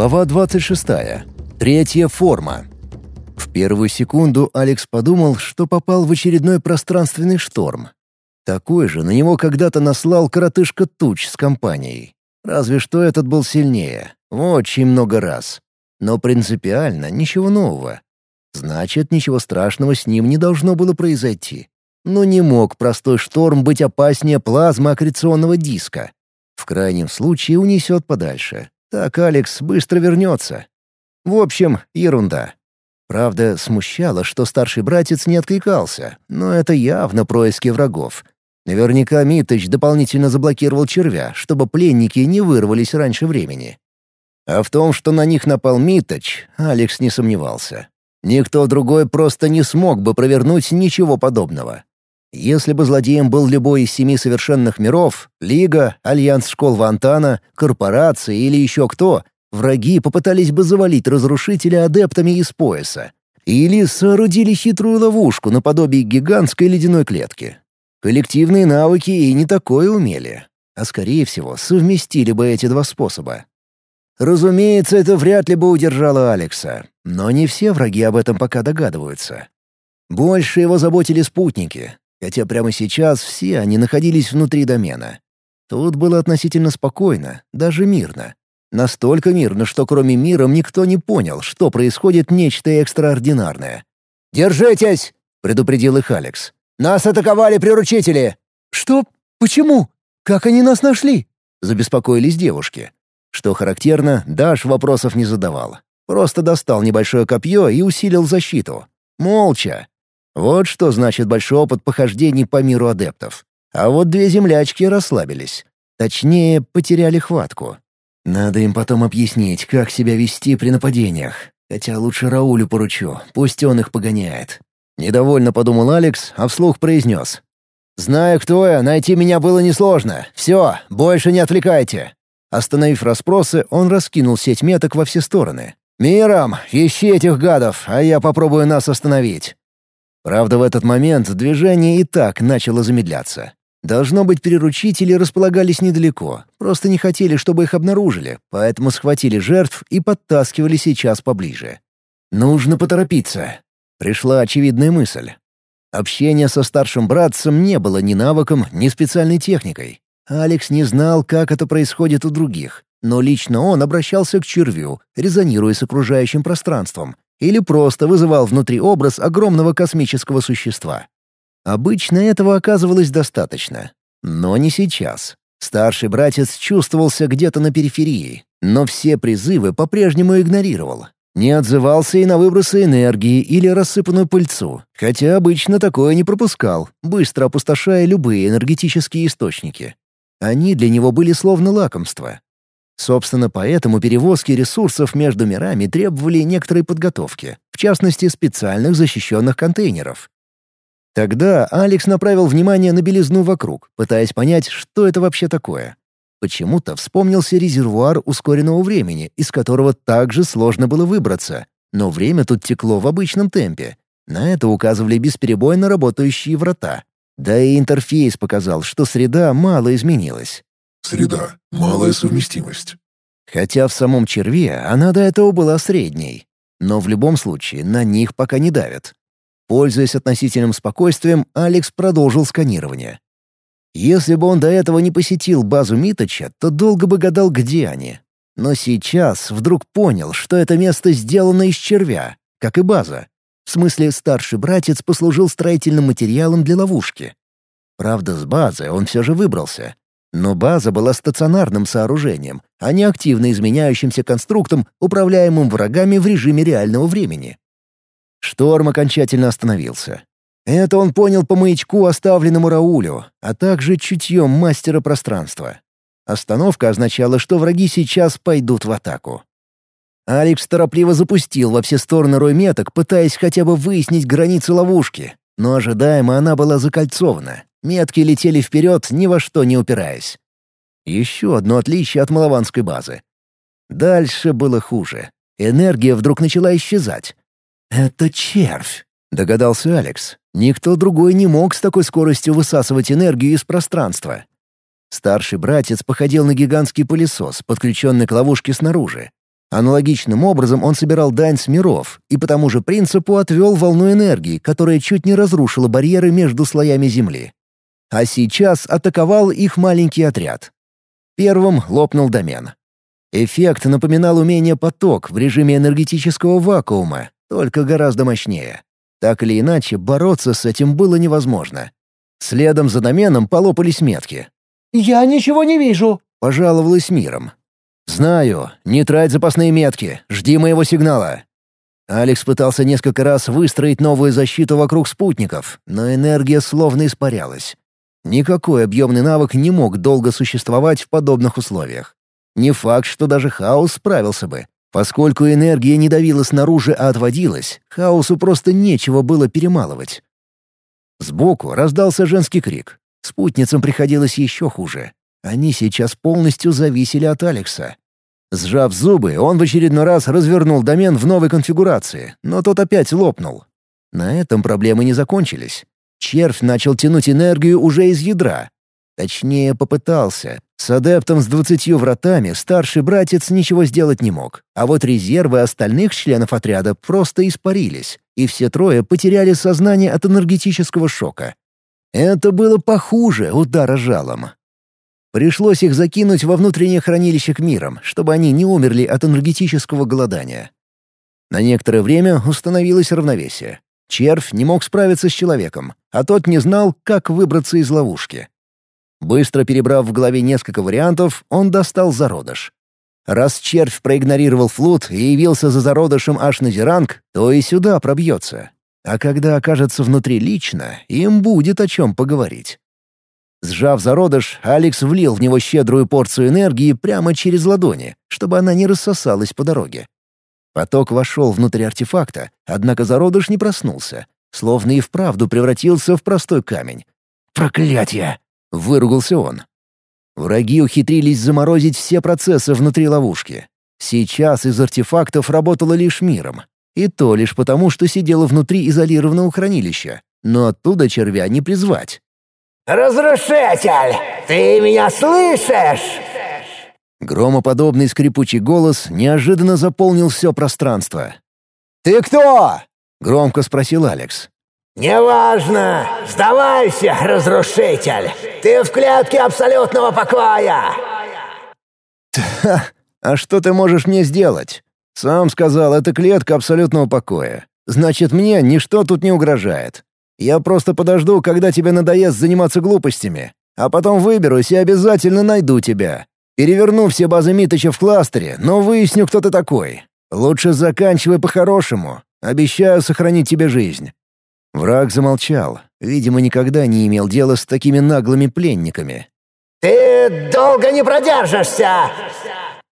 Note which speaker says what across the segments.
Speaker 1: Глава 26. Третья форма. В первую секунду Алекс подумал, что попал в очередной пространственный шторм. Такой же на него когда-то наслал коротышка Туч с компанией. Разве что этот был сильнее. Очень много раз. Но принципиально ничего нового. Значит, ничего страшного с ним не должно было произойти. Но не мог простой шторм быть опаснее плазмы аккреционного диска. В крайнем случае унесет подальше. Так Алекс быстро вернется. В общем, ерунда. Правда, смущало, что старший братец не откликался, но это явно происки врагов. Наверняка Митыч дополнительно заблокировал червя, чтобы пленники не вырвались раньше времени. А в том, что на них напал Миточ, Алекс не сомневался. Никто другой просто не смог бы провернуть ничего подобного. Если бы злодеем был любой из семи совершенных миров, Лига, Альянс школ Вантана, корпорации или еще кто, враги попытались бы завалить разрушителя адептами из пояса. Или соорудили хитрую ловушку наподобие гигантской ледяной клетки. Коллективные навыки и не такое умели. А скорее всего, совместили бы эти два способа. Разумеется, это вряд ли бы удержало Алекса, но не все враги об этом пока догадываются. Больше его заботили спутники, хотя прямо сейчас все они находились внутри домена. Тут было относительно спокойно, даже мирно. Настолько мирно, что кроме мира никто не понял, что происходит нечто экстраординарное. «Держитесь!» — предупредил их Алекс. «Нас атаковали приручители!» «Что? Почему? Как они нас нашли?» — забеспокоились девушки. Что характерно, Даш вопросов не задавал. Просто достал небольшое копье и усилил защиту. Молча. Вот что значит большой опыт похождений по миру адептов. А вот две землячки расслабились. Точнее, потеряли хватку. Надо им потом объяснить, как себя вести при нападениях. Хотя лучше Раулю поручу, пусть он их погоняет. Недовольно подумал Алекс, а вслух произнес. «Знаю, кто я, найти меня было несложно. Все, больше не отвлекайте. Остановив расспросы, он раскинул сеть меток во все стороны. «Миром, ищи этих гадов, а я попробую нас остановить». Правда, в этот момент движение и так начало замедляться. Должно быть, переручители располагались недалеко, просто не хотели, чтобы их обнаружили, поэтому схватили жертв и подтаскивали сейчас поближе. «Нужно поторопиться», — пришла очевидная мысль. Общение со старшим братцем не было ни навыком, ни специальной техникой. Алекс не знал, как это происходит у других, но лично он обращался к червю, резонируя с окружающим пространством, или просто вызывал внутри образ огромного космического существа. Обычно этого оказывалось достаточно. Но не сейчас. Старший братец чувствовался где-то на периферии, но все призывы по-прежнему игнорировал. Не отзывался и на выбросы энергии или рассыпанную пыльцу, хотя обычно такое не пропускал, быстро опустошая любые энергетические источники. Они для него были словно лакомство. Собственно, поэтому перевозки ресурсов между мирами требовали некоторой подготовки, в частности, специальных защищенных контейнеров. Тогда Алекс направил внимание на белизну вокруг, пытаясь понять, что это вообще такое. Почему-то вспомнился резервуар ускоренного времени, из которого также сложно было выбраться, но время тут текло в обычном темпе. На это указывали бесперебойно работающие врата. Да и интерфейс показал, что среда мало изменилась.
Speaker 2: Среда. Малая совместимость.
Speaker 1: Хотя в самом черве она до этого была средней. Но в любом случае на них пока не давят. Пользуясь относительным спокойствием, Алекс продолжил сканирование. Если бы он до этого не посетил базу Миточа, то долго бы гадал, где они. Но сейчас вдруг понял, что это место сделано из червя, как и база. В смысле, старший братец послужил строительным материалом для ловушки. Правда, с базы он все же выбрался. Но база была стационарным сооружением, а не активно изменяющимся конструктом, управляемым врагами в режиме реального времени. Шторм окончательно остановился. Это он понял по маячку, оставленному Раулю, а также чутьем мастера пространства. Остановка означала, что враги сейчас пойдут в атаку. Алекс торопливо запустил во все стороны рой меток, пытаясь хотя бы выяснить границы ловушки. Но ожидаемо она была закольцована. Метки летели вперед, ни во что не упираясь. Еще одно отличие от малованской базы. Дальше было хуже. Энергия вдруг начала исчезать. «Это червь», — догадался Алекс. Никто другой не мог с такой скоростью высасывать энергию из пространства. Старший братец походил на гигантский пылесос, подключенный к ловушке снаружи. Аналогичным образом он собирал дань с миров и по тому же принципу отвел волну энергии, которая чуть не разрушила барьеры между слоями Земли. А сейчас атаковал их маленький отряд. Первым лопнул домен. Эффект напоминал умение поток в режиме энергетического вакуума, только гораздо мощнее. Так или иначе, бороться с этим было невозможно. Следом за доменом полопались метки.
Speaker 3: «Я ничего не вижу», —
Speaker 1: пожаловалась миром. «Знаю. Не трать запасные метки. Жди моего сигнала». Алекс пытался несколько раз выстроить новую защиту вокруг спутников, но энергия словно испарялась. Никакой объемный навык не мог долго существовать в подобных условиях. Не факт, что даже хаос справился бы. Поскольку энергия не давила снаружи, а отводилась, хаосу просто нечего было перемалывать. Сбоку раздался женский крик. Спутницам приходилось еще хуже. Они сейчас полностью зависели от Алекса. Сжав зубы, он в очередной раз развернул домен в новой конфигурации, но тот опять лопнул. На этом проблемы не закончились. Червь начал тянуть энергию уже из ядра. Точнее, попытался. С адептом с двадцатью вратами старший братец ничего сделать не мог, а вот резервы остальных членов отряда просто испарились, и все трое потеряли сознание от энергетического шока. Это было похуже удара жалом. Пришлось их закинуть во внутреннее хранилище к мирам, чтобы они не умерли от энергетического голодания. На некоторое время установилось равновесие. Червь не мог справиться с человеком, а тот не знал, как выбраться из ловушки. Быстро перебрав в голове несколько вариантов, он достал зародыш. Раз червь проигнорировал флут и явился за зародышем аж на зеранг, то и сюда пробьется. А когда окажется внутри лично, им будет о чем поговорить. Сжав зародыш, Алекс влил в него щедрую порцию энергии прямо через ладони, чтобы она не рассосалась по дороге. Поток вошел внутрь артефакта, однако зародыш не проснулся, словно и вправду превратился в простой камень. «Проклятье!» — выругался он. Враги ухитрились заморозить все процессы внутри ловушки. Сейчас из артефактов работало лишь миром. И то лишь потому, что сидело внутри изолированного хранилища. Но оттуда червя не призвать.
Speaker 4: «Разрушитель, ты меня слышишь?»
Speaker 1: Громоподобный скрипучий голос неожиданно заполнил все пространство.
Speaker 3: «Ты кто?»
Speaker 1: — громко спросил Алекс.
Speaker 4: «Неважно! Сдавайся, разрушитель! Ты в клетке абсолютного покоя!»
Speaker 1: «Ха! А что ты можешь мне сделать? Сам сказал, это клетка абсолютного покоя. Значит, мне ничто тут не угрожает. Я просто подожду, когда тебе надоест заниматься глупостями, а потом выберусь и обязательно найду тебя. Переверну все базы Миточа в кластере, но выясню, кто ты такой. Лучше заканчивай по-хорошему. Обещаю сохранить тебе жизнь». Враг замолчал. Видимо, никогда не имел дела с такими наглыми пленниками.
Speaker 4: «Ты долго не продержишься!»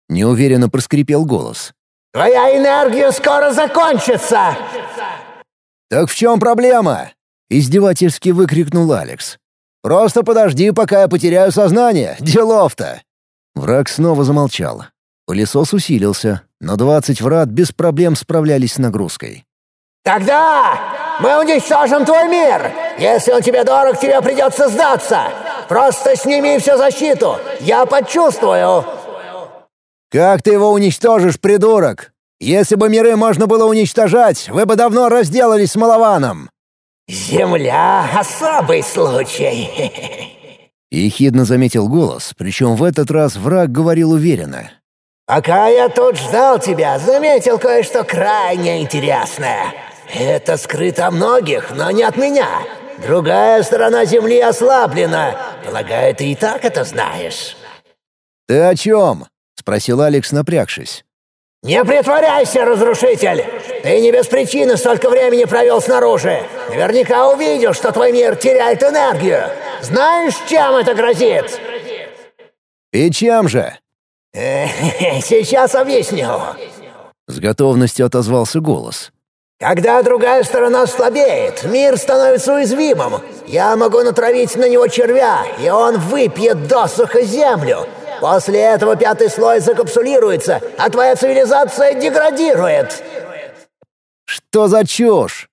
Speaker 1: Неуверенно проскрипел голос.
Speaker 4: «Твоя энергия скоро закончится!»
Speaker 1: «Так в чем проблема?» — издевательски выкрикнул Алекс. «Просто подожди, пока я потеряю сознание. Делов-то!» Враг снова замолчал. Пылесос усилился, но двадцать врат без проблем справлялись с нагрузкой.
Speaker 4: «Тогда мы уничтожим твой мир! Если он тебе дорог, тебе придется сдаться! Просто сними всю защиту! Я почувствую!»
Speaker 1: «Как ты его уничтожишь, придурок? Если бы миры можно было уничтожать, вы бы давно разделались с Малованом!»
Speaker 4: «Земля — особый случай!»
Speaker 1: Ехидно заметил голос, причем в этот раз враг говорил уверенно.
Speaker 4: «Пока я тут ждал тебя, заметил кое-что крайне интересное. Это скрыто многих, но не от меня. Другая сторона Земли ослаблена. Полагаю, ты и так это знаешь».
Speaker 1: «Ты о чем?» — спросил Алекс, напрягшись.
Speaker 4: «Не притворяйся, разрушитель! Ты не без причины столько времени провел снаружи. Наверняка увидел, что твой мир теряет энергию. Знаешь, чем это грозит?»
Speaker 1: «И чем же?»
Speaker 4: «Сейчас объясню».
Speaker 1: С готовностью отозвался голос.
Speaker 4: «Когда другая сторона слабеет, мир становится уязвимым. Я могу натравить на него червя, и он выпьет досуха землю. После этого пятый слой закапсулируется, а твоя цивилизация деградирует».
Speaker 1: «Что за чушь?»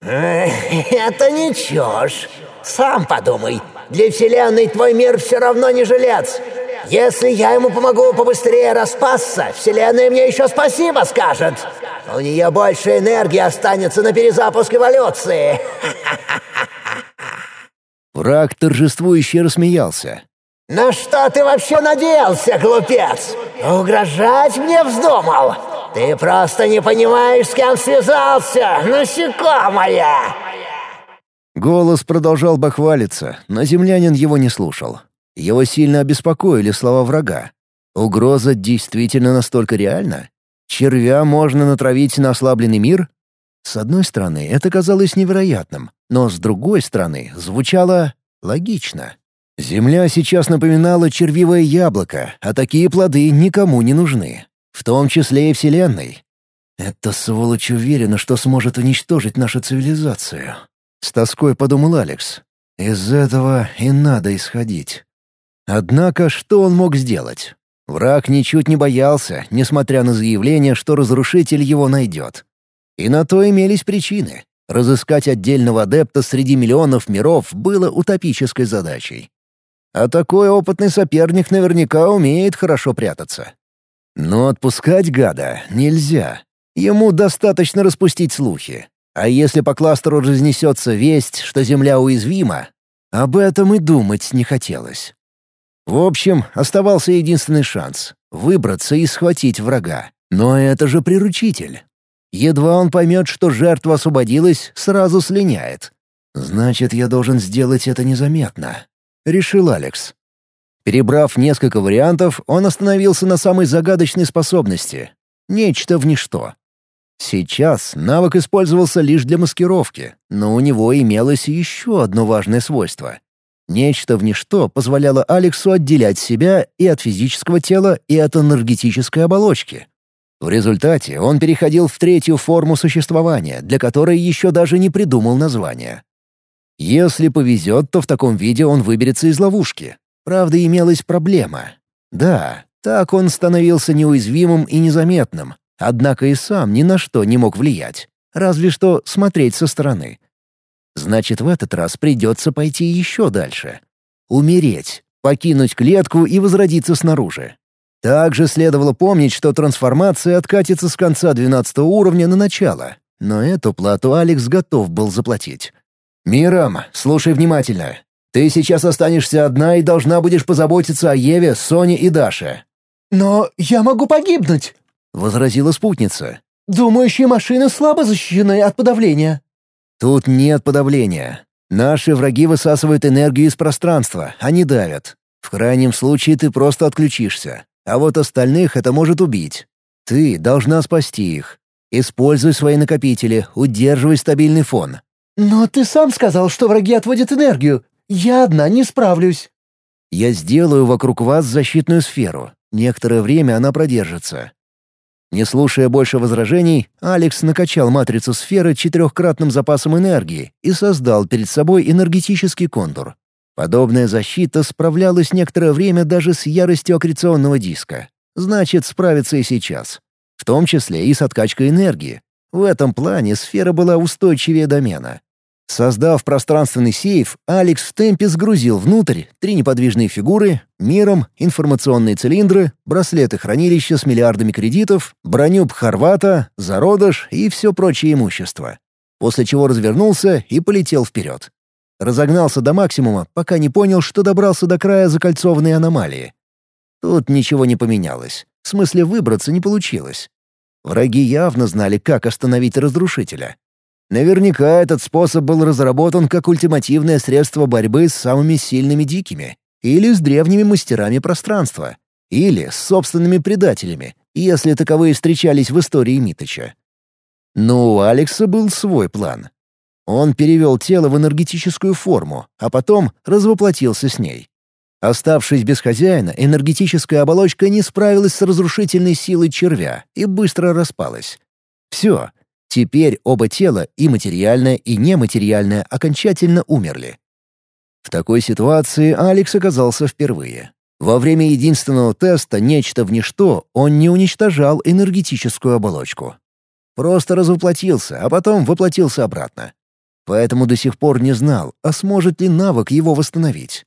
Speaker 4: «Это не чушь. Сам подумай. Для Вселенной твой мир все равно не жилец. Если я ему помогу побыстрее распасться, Вселенная мне еще спасибо скажет. У нее больше энергии останется на перезапуск эволюции.
Speaker 1: Враг торжествующе рассмеялся.
Speaker 4: «На что ты вообще надеялся, глупец? Угрожать мне вздумал? Ты просто не понимаешь, с кем связался, насекомое!»
Speaker 1: Голос продолжал бахвалиться, но землянин его не слушал. Его сильно обеспокоили слова врага. Угроза действительно настолько реальна? Червя можно натравить на ослабленный мир? С одной стороны, это казалось невероятным, но с другой стороны, звучало логично. Земля сейчас напоминала червивое яблоко, а такие плоды никому не нужны, в том числе и Вселенной. «Эта сволочь уверена, что сможет уничтожить нашу цивилизацию», — с тоской подумал Алекс. «Из этого и надо исходить». Однако что он мог сделать? Враг ничуть не боялся, несмотря на заявление, что разрушитель его найдет. И на то имелись причины. Разыскать отдельного адепта среди миллионов миров было утопической задачей. А такой опытный соперник наверняка умеет хорошо прятаться. Но отпускать гада нельзя. Ему достаточно распустить слухи. А если по кластеру разнесется весть, что Земля уязвима, об этом и думать не хотелось. В общем, оставался единственный шанс — выбраться и схватить врага. Но это же приручитель. Едва он поймет, что жертва освободилась, сразу слиняет. «Значит, я должен сделать это незаметно», — решил Алекс. Перебрав несколько вариантов, он остановился на самой загадочной способности — нечто в ничто. Сейчас навык использовался лишь для маскировки, но у него имелось еще одно важное свойство. Нечто в ничто позволяло Алексу отделять себя и от физического тела, и от энергетической оболочки. В результате он переходил в третью форму существования, для которой еще даже не придумал названия. Если повезет, то в таком виде он выберется из ловушки. Правда, имелась проблема. Да, так он становился неуязвимым и незаметным, Однако и сам ни на что не мог влиять, разве что смотреть со стороны. Значит, в этот раз придется пойти еще дальше. Умереть, покинуть клетку и возродиться снаружи. Также следовало помнить, что трансформация откатится с конца 12 уровня на начало, но эту плату Алекс готов был заплатить. «Мирам, слушай внимательно. Ты сейчас останешься одна и должна будешь позаботиться о Еве, Соне и Даше».
Speaker 3: «Но я могу погибнуть!»
Speaker 1: возразила спутница.
Speaker 3: «Думающие машины слабо защищены от подавления».
Speaker 1: «Тут нет подавления. Наши враги высасывают энергию из пространства, они давят. В крайнем случае ты просто отключишься. А вот остальных это может убить. Ты должна спасти их. Используй свои накопители, удерживай стабильный фон».
Speaker 3: «Но ты сам сказал, что враги отводят энергию. Я одна не справлюсь».
Speaker 1: «Я сделаю вокруг вас защитную сферу. Некоторое время она продержится. Не слушая больше возражений, Алекс накачал матрицу сферы четырехкратным запасом энергии и создал перед собой энергетический контур. Подобная защита справлялась некоторое время даже с яростью аккреционного диска. Значит, справится и сейчас. В том числе и с откачкой энергии. В этом плане сфера была устойчивее домена. Создав пространственный сейф, Алекс в темпе сгрузил внутрь три неподвижные фигуры, миром, информационные цилиндры, браслеты хранилища с миллиардами кредитов, броню Бхарвата, зародыш и все прочее имущество. После чего развернулся и полетел вперед. Разогнался до максимума, пока не понял, что добрался до края закольцованной аномалии. Тут ничего не поменялось. В смысле, выбраться не получилось. Враги явно знали, как остановить разрушителя. Наверняка этот способ был разработан как ультимативное средство борьбы с самыми сильными дикими, или с древними мастерами пространства, или с собственными предателями, если таковые встречались в истории Миточа. Но у Алекса был свой план. Он перевел тело в энергетическую форму, а потом развоплотился с ней. Оставшись без хозяина, энергетическая оболочка не справилась с разрушительной силой червя и быстро распалась. Все, Теперь оба тела, и материальное, и нематериальное, окончательно умерли. В такой ситуации Алекс оказался впервые. Во время единственного теста «Нечто в ничто» он не уничтожал энергетическую оболочку. Просто развоплотился, а потом воплотился обратно. Поэтому до сих пор не знал, а сможет ли навык его восстановить.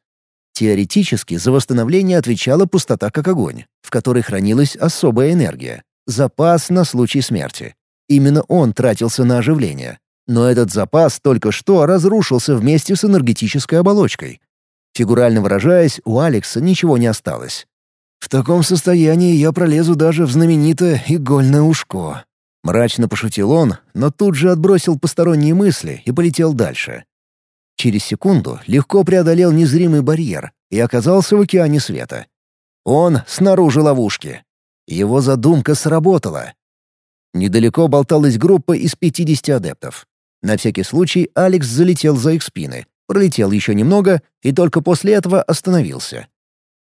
Speaker 1: Теоретически за восстановление отвечала пустота как огонь, в которой хранилась особая энергия, запас на случай смерти. Именно он тратился на оживление. Но этот запас только что разрушился вместе с энергетической оболочкой. Фигурально выражаясь, у Алекса ничего не осталось. «В таком состоянии я пролезу даже в знаменитое игольное ушко», Мрачно пошутил он, но тут же отбросил посторонние мысли и полетел дальше. Через секунду легко преодолел незримый барьер и оказался в океане света. Он снаружи ловушки. Его задумка сработала. Недалеко болталась группа из 50 адептов. На всякий случай Алекс залетел за их спины, пролетел еще немного и только после этого остановился.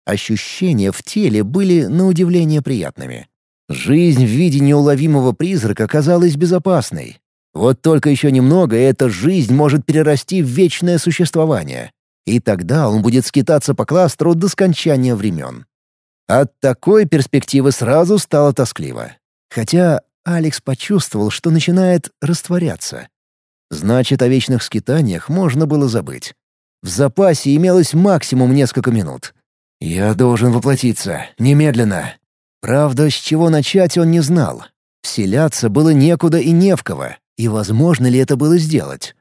Speaker 1: Ощущения в теле были на удивление приятными. Жизнь в виде неуловимого призрака казалась безопасной. Вот только еще немного, и эта жизнь может перерасти в вечное существование. И тогда он будет скитаться по кластеру до скончания времен. От такой перспективы сразу стало тоскливо. Хотя Алекс почувствовал, что начинает растворяться. Значит, о вечных скитаниях можно было забыть. В запасе имелось максимум несколько минут. «Я должен воплотиться. Немедленно!» Правда, с чего начать он не знал. Вселяться было некуда и не в кого, и возможно ли это было сделать?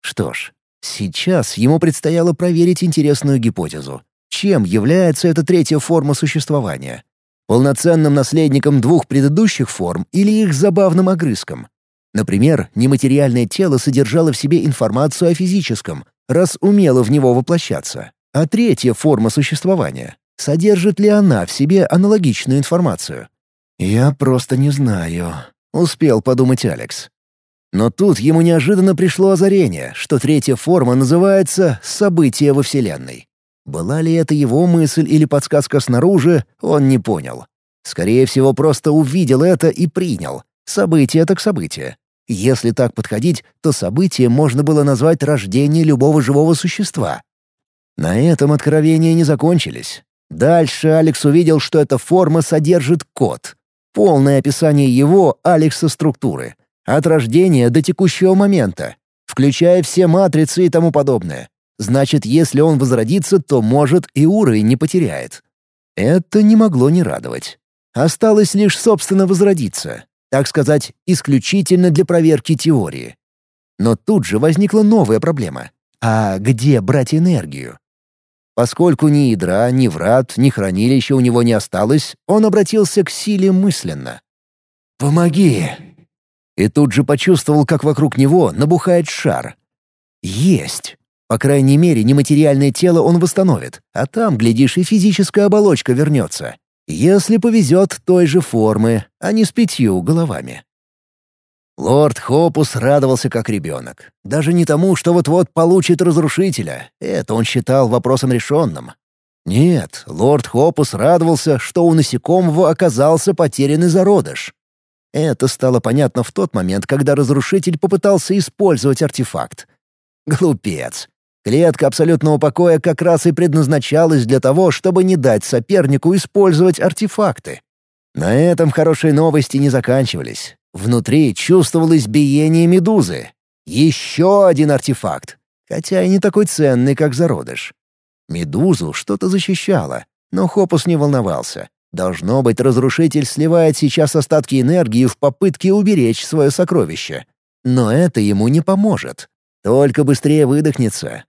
Speaker 1: Что ж, сейчас ему предстояло проверить интересную гипотезу. Чем является эта третья форма существования? Полноценным наследником двух предыдущих форм или их забавным огрызком? Например, нематериальное тело содержало в себе информацию о физическом, раз умело в него воплощаться. А третья форма существования Содержит ли она в себе аналогичную информацию? «Я просто не знаю», — успел подумать Алекс. Но тут ему неожиданно пришло озарение, что третья форма называется «событие во Вселенной». Была ли это его мысль или подсказка снаружи, он не понял. Скорее всего, просто увидел это и принял. Событие так событие. Если так подходить, то событие можно было назвать рождение любого живого существа. На этом откровения не закончились. Дальше Алекс увидел, что эта форма содержит код. Полное описание его, Алекса, структуры. От рождения до текущего момента, включая все матрицы и тому подобное. Значит, если он возродится, то, может, и уровень не потеряет. Это не могло не радовать. Осталось лишь, собственно, возродиться. Так сказать, исключительно для проверки теории. Но тут же возникла новая проблема. А где брать энергию? Поскольку ни ядра, ни врат, ни хранилища у него не осталось, он обратился к силе мысленно. «Помоги!» И тут же почувствовал, как вокруг него набухает шар. «Есть!» По крайней мере, нематериальное тело он восстановит, а там, глядишь, и физическая оболочка вернется. Если повезет той же формы, а не с пятью головами. Лорд Хопус радовался как ребенок. Даже не тому, что вот-вот получит разрушителя. Это он считал вопросом решенным. Нет, лорд Хопус радовался, что у насекомого оказался потерянный зародыш. Это стало понятно в тот момент, когда разрушитель попытался использовать артефакт. Глупец. Клетка абсолютного покоя как раз и предназначалась для того, чтобы не дать сопернику использовать артефакты. На этом хорошие новости не заканчивались. Внутри чувствовалось биение медузы. Еще один артефакт, хотя и не такой ценный, как зародыш. Медузу что-то защищало, но Хопус не волновался. Должно быть, разрушитель сливает сейчас остатки энергии в попытке уберечь свое сокровище. Но это ему не поможет. Только быстрее выдохнется.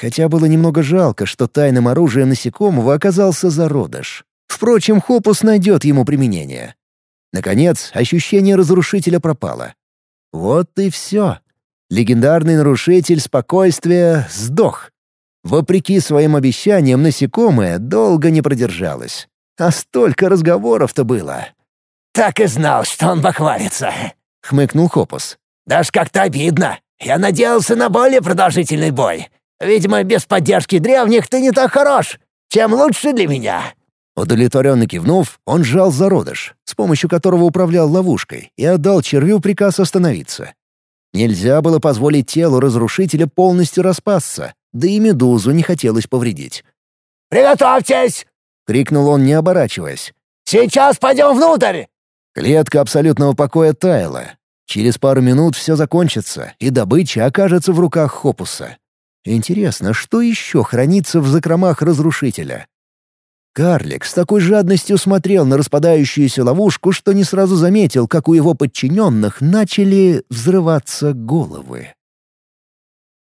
Speaker 1: Хотя было немного жалко, что тайным оружием насекомого оказался зародыш. Впрочем, Хопус найдет ему применение. Наконец, ощущение разрушителя пропало. Вот и все. Легендарный нарушитель спокойствия сдох. Вопреки своим обещаниям, насекомое долго не продержалось. А столько разговоров-то было.
Speaker 4: «Так и знал, что он похвалится», —
Speaker 1: хмыкнул Хопус.
Speaker 4: «Даже как-то обидно. Я надеялся на более продолжительный бой. Видимо, без поддержки древних ты не так хорош. Чем лучше для меня.
Speaker 1: Удовлетворенно кивнув, он сжал зародыш, с помощью которого управлял ловушкой, и отдал червю приказ остановиться. Нельзя было позволить телу разрушителя полностью распасться, да и медузу не хотелось повредить.
Speaker 4: «Приготовьтесь!» — крикнул он, не оборачиваясь. «Сейчас пойдем внутрь!»
Speaker 1: Клетка абсолютного покоя таяла. Через пару минут все закончится, и добыча окажется в руках Хопуса. Интересно, что еще хранится в закромах разрушителя? Карлик с такой жадностью смотрел на распадающуюся ловушку, что не сразу заметил, как у его подчиненных начали взрываться головы.